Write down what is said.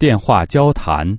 电话交谈。